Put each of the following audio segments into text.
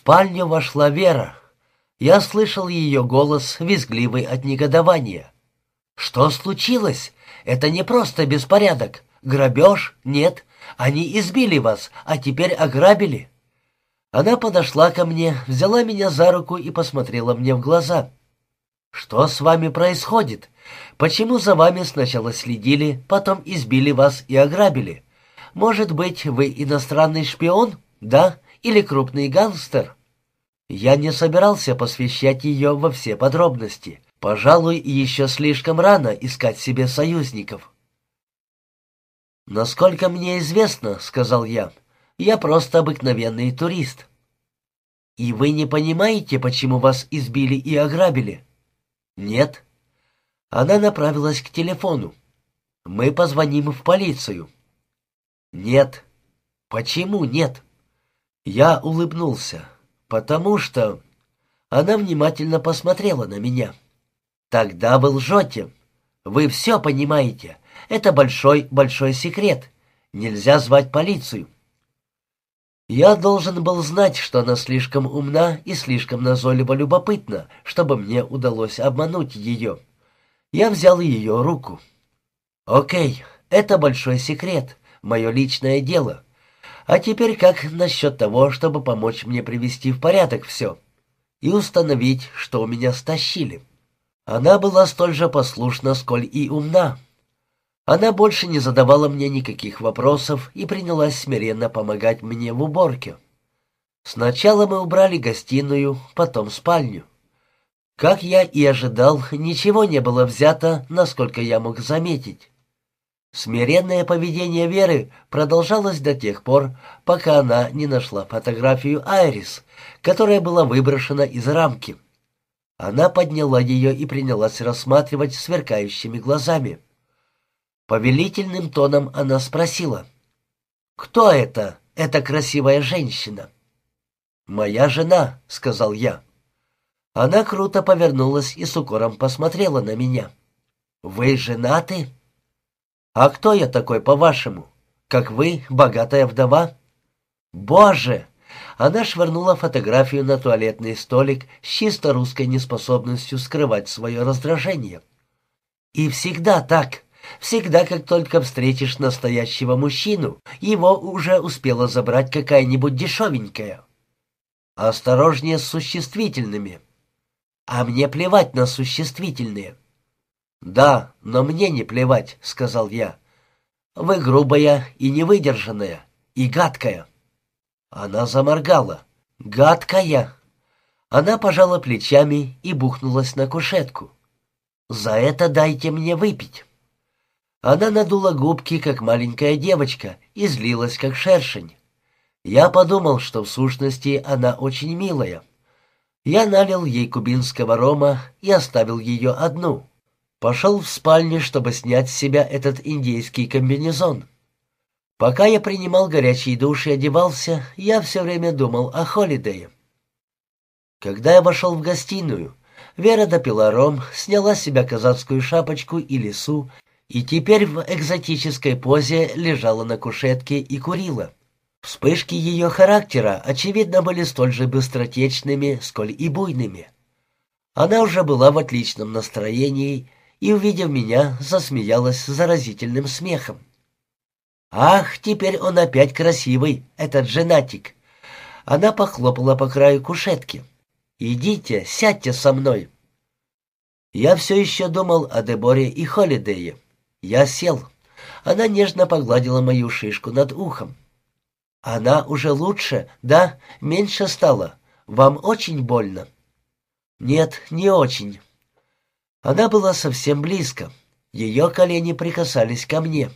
спальню вошла Вера. Я слышал ее голос, визгливый от негодования. «Что случилось? Это не просто беспорядок. Грабеж? Нет. Они избили вас, а теперь ограбили». Она подошла ко мне, взяла меня за руку и посмотрела мне в глаза. «Что с вами происходит? Почему за вами сначала следили, потом избили вас и ограбили? Может быть, вы иностранный шпион? Да? Или крупный гангстер?» Я не собирался посвящать ее во все подробности. Пожалуй, еще слишком рано искать себе союзников. «Насколько мне известно, — сказал я, — я просто обыкновенный турист. И вы не понимаете, почему вас избили и ограбили?» «Нет». Она направилась к телефону. «Мы позвоним в полицию». «Нет». «Почему нет?» Я улыбнулся. «Потому что...» Она внимательно посмотрела на меня. «Тогда вы лжете. Вы все понимаете. Это большой-большой секрет. Нельзя звать полицию». Я должен был знать, что она слишком умна и слишком назойливо любопытна, чтобы мне удалось обмануть ее. Я взял ее руку. «Окей, это большой секрет, мое личное дело. А теперь как насчет того, чтобы помочь мне привести в порядок все и установить, что у меня стащили?» Она была столь же послушна, сколь и умна. Она больше не задавала мне никаких вопросов и принялась смиренно помогать мне в уборке. Сначала мы убрали гостиную, потом спальню. Как я и ожидал, ничего не было взято, насколько я мог заметить. Смиренное поведение Веры продолжалось до тех пор, пока она не нашла фотографию Айрис, которая была выброшена из рамки. Она подняла ее и принялась рассматривать сверкающими глазами. Повелительным тоном она спросила. «Кто это, эта красивая женщина?» «Моя жена», — сказал я. Она круто повернулась и с укором посмотрела на меня. «Вы женаты?» «А кто я такой, по-вашему? Как вы, богатая вдова?» «Боже!» Она швырнула фотографию на туалетный столик с чисто русской неспособностью скрывать свое раздражение. «И всегда так. Всегда, как только встретишь настоящего мужчину, его уже успела забрать какая-нибудь дешевенькая. Осторожнее с существительными. А мне плевать на существительные. Да, но мне не плевать, сказал я. Вы грубая и невыдержанная, и гадкая. Она заморгала. Гадкая. Она пожала плечами и бухнулась на кушетку. «За это дайте мне выпить». Она надула губки, как маленькая девочка, и злилась, как шершень. Я подумал, что в сущности она очень милая. Я налил ей кубинского рома и оставил ее одну. Пошел в спальню, чтобы снять с себя этот индейский комбинезон. Пока я принимал горячий душ и одевался, я все время думал о Холидее. Когда я вошел в гостиную, Вера допила ром, сняла с себя казацкую шапочку и лису и теперь в экзотической позе лежала на кушетке и курила. Вспышки ее характера, очевидно, были столь же быстротечными, сколь и буйными. Она уже была в отличном настроении и, увидев меня, засмеялась заразительным смехом. «Ах, теперь он опять красивый, этот женатик!» Она похлопала по краю кушетки. «Идите, сядьте со мной!» Я все еще думал о Деборе и Холидее. Я сел. Она нежно погладила мою шишку над ухом. «Она уже лучше, да? Меньше стало. Вам очень больно?» «Нет, не очень». Она была совсем близко. Ее колени прикасались ко мне.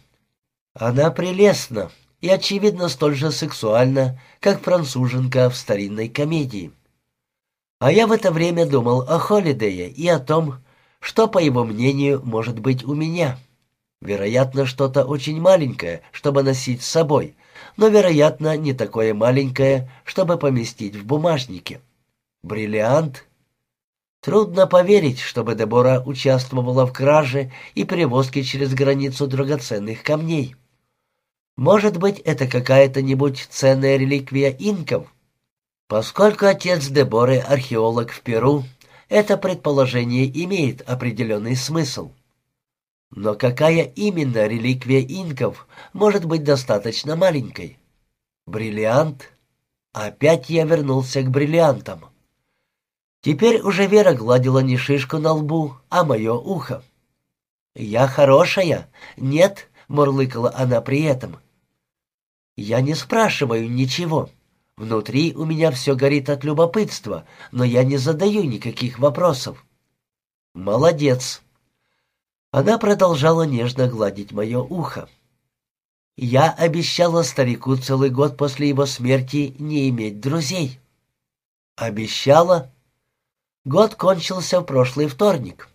Она прелестна и, очевидно, столь же сексуальна, как француженка в старинной комедии. А я в это время думал о Холидее и о том, что, по его мнению, может быть у меня. Вероятно, что-то очень маленькое, чтобы носить с собой, но, вероятно, не такое маленькое, чтобы поместить в бумажнике. Бриллиант? Трудно поверить, чтобы Дебора участвовала в краже и перевозке через границу драгоценных камней. Может быть, это какая-то нибудь ценная реликвия инков? Поскольку отец Деборы археолог в Перу, это предположение имеет определенный смысл. Но какая именно реликвия инков может быть достаточно маленькой? Бриллиант? Опять я вернулся к бриллиантам. Теперь уже Вера гладила не шишку на лбу, а мое ухо. «Я хорошая?» «Нет», — мурлыкала она при этом. «Я не спрашиваю ничего. Внутри у меня все горит от любопытства, но я не задаю никаких вопросов». «Молодец». Она продолжала нежно гладить мое ухо. Я обещала старику целый год после его смерти не иметь друзей. Обещала? Год кончился в прошлый вторник.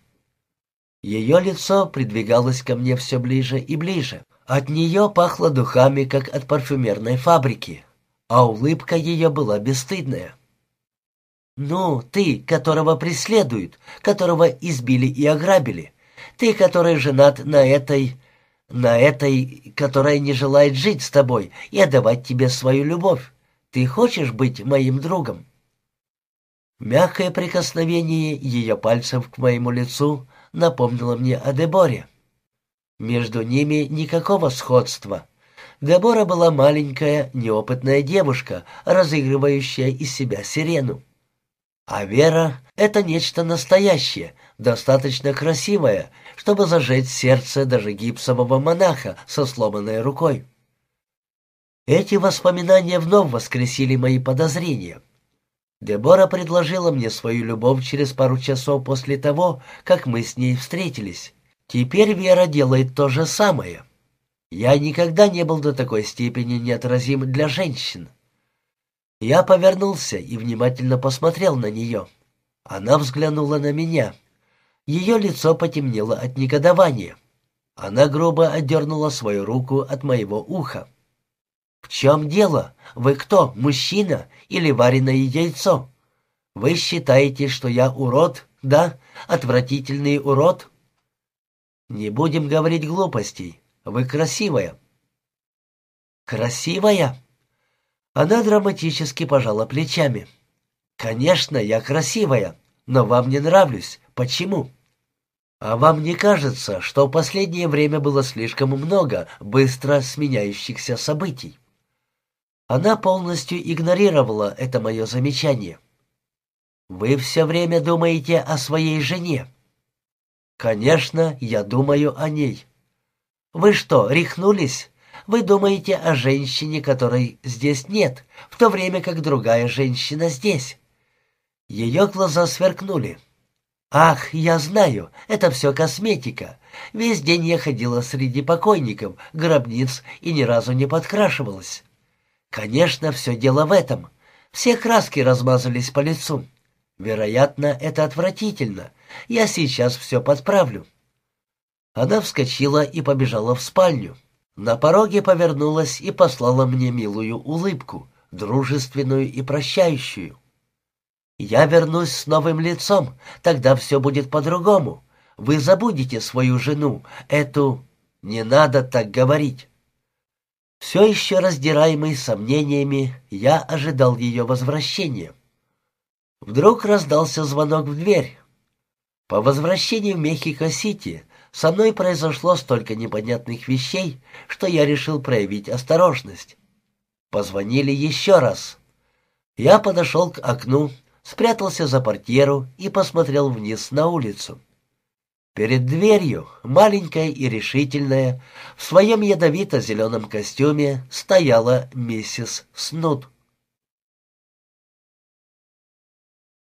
Ее лицо придвигалось ко мне все ближе и ближе. От нее пахло духами, как от парфюмерной фабрики, а улыбка ее была бесстыдная. «Ну, ты, которого преследуют, которого избили и ограбили, ты, который женат на этой на этой, которая не желает жить с тобой и отдавать тебе свою любовь. Ты хочешь быть моим другом?» Мягкое прикосновение ее пальцев к моему лицу напомнило мне о Деборе. Между ними никакого сходства. Дебора была маленькая, неопытная девушка, разыгрывающая из себя сирену. А Вера — это нечто настоящее, достаточно красивое, чтобы зажечь сердце даже гипсового монаха со сломанной рукой. Эти воспоминания вновь воскресили мои подозрения. Дебора предложила мне свою любовь через пару часов после того, как мы с ней встретились. Теперь Вера делает то же самое. Я никогда не был до такой степени неотразим для женщин. Я повернулся и внимательно посмотрел на нее. Она взглянула на меня — ее лицо потемнело от негодования. Она грубо отдернула свою руку от моего уха. «В чем дело? Вы кто, мужчина или вареное яйцо? Вы считаете, что я урод, да? Отвратительный урод?» «Не будем говорить глупостей. Вы красивая». «Красивая?» Она драматически пожала плечами. «Конечно, я красивая, но вам не нравлюсь. Почему?» А вам не кажется, что в последнее время было слишком много быстро сменяющихся событий? Она полностью игнорировала это мое замечание. Вы все время думаете о своей жене. Конечно, я думаю о ней. Вы что, рехнулись? Вы думаете о женщине, которой здесь нет, в то время как другая женщина здесь. Ее глаза сверкнули. «Ах, я знаю, это все косметика. Весь день я ходила среди покойников, гробниц и ни разу не подкрашивалась. Конечно, все дело в этом. Все краски размазались по лицу. Вероятно, это отвратительно. Я сейчас все подправлю». Она вскочила и побежала в спальню. На пороге повернулась и послала мне милую улыбку, дружественную и прощающую. Я вернусь с новым лицом, тогда все будет по-другому. Вы забудете свою жену, эту... Не надо так говорить. Все еще раздираемый сомнениями, я ожидал ее возвращения. Вдруг раздался звонок в дверь. По возвращении в Мехико-Сити со мной произошло столько непонятных вещей, что я решил проявить осторожность. Позвонили еще раз. Я подошел к окну, спрятался за портьеру и посмотрел вниз на улицу. Перед дверью, маленькая и решительная, в своем ядовито-зеленом костюме стояла миссис Снут.